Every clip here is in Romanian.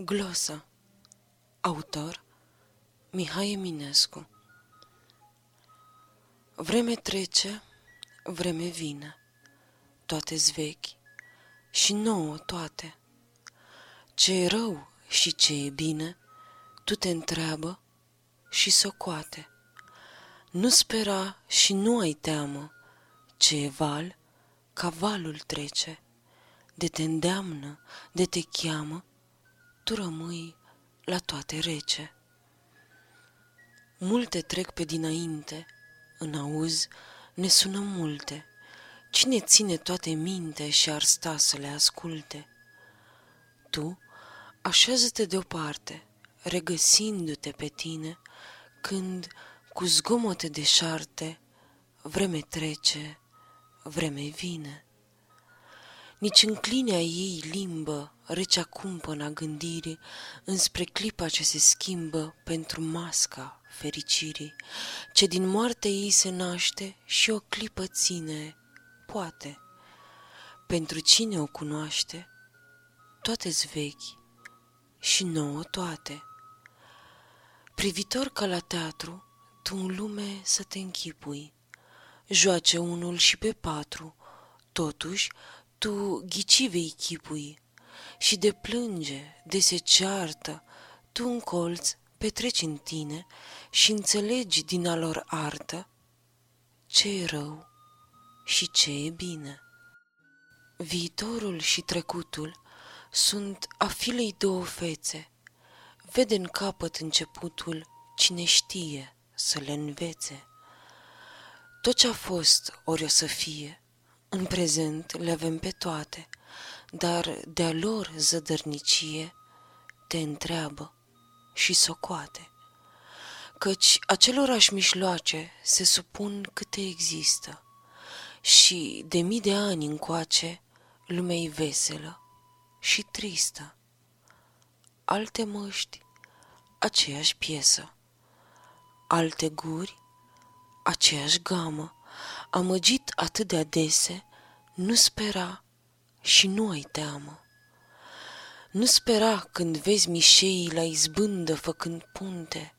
Glosa Autor Mihai Eminescu Vreme trece, vreme vine, toate vechi și nouă toate. Ce e rău și ce e bine, tu te întreabă și socoate. Nu spera și nu ai teamă, ce e val, ca valul trece, de te îndeamnă, de te cheamă, tu rămâi la toate rece. Multe trec pe dinainte, în auz ne sună multe. Cine ține toate minte și ar sta să le asculte? Tu așează-te deoparte, regăsindu-te pe tine, când cu zgomote de șarte vreme trece, vreme vine. Nici înclinea ei limbă, recea cumpăna gândirii, înspre clipa ce se schimbă pentru masca fericirii, ce din moarte ei se naște și o clipă ține, poate. Pentru cine o cunoaște, toate-s vechi și nouă toate. Privitor ca la teatru, tu în lume să te închipui, joace unul și pe patru, totuși tu ghicivei chipui și de plânge, de se ceartă, tu în colț petreci în tine și înțelegi din a lor artă ce e rău și ce e bine. Viitorul și trecutul sunt a filei două fețe, vede în capăt începutul cine știe să le învețe. Tot ce a fost ori o să fie, în prezent le avem pe toate, dar de-a lor zădărnicie te întreabă și socoate. Căci acelorași mișloace se supun câte există și de mii de ani încoace lumea veselă și tristă. Alte măști, aceeași piesă, alte guri, aceeași gamă, amăgit atât de adese, nu spera și nu ai teamă. Nu spera când vezi mișeii la izbândă făcând punte,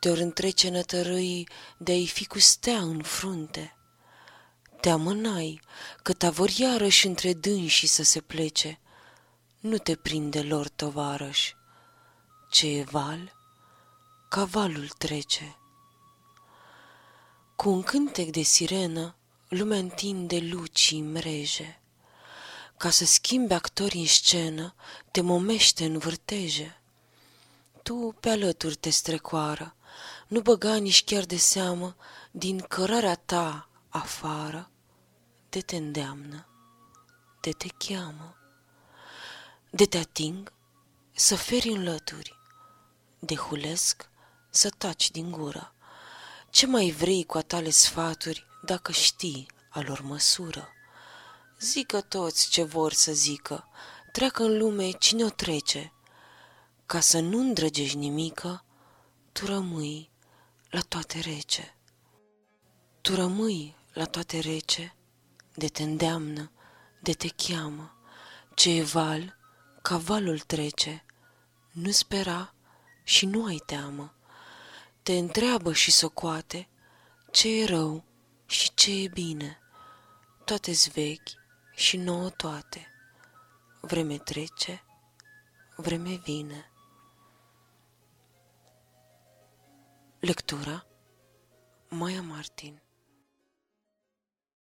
te-or întrece nătărâi de-ai fi cu stea în frunte. Te amânai că vor iarăși între dânsi să se plece, nu te prinde lor tovarăș. Ce e val, cavalul trece. Cu un cântec de sirenă, lumea întinde lucii mreje. Ca să schimbi actorii în scenă, te momește în vârteje. Tu pe alături te strecoară, nu băga nici chiar de seamă din cărarea ta afară, de te îndeamnă, de te cheamă, de te ating, să feri în lături, de hulesc, să taci din gură ce mai vrei cu atale sfaturi dacă știi a lor măsură? Zică toți ce vor să zică, treacă în lume cine o trece. Ca să nu îndrăgești nimică, tu rămâi la toate rece. Tu rămâi la toate rece, de te îndeamnă, de te cheamă, ce e val, ca valul trece, nu spera și nu ai teamă te întreabă și socoate ce e rău și ce e bine, toate-s vechi și nouă toate. Vreme trece, vreme vine. Lectura Maia Martin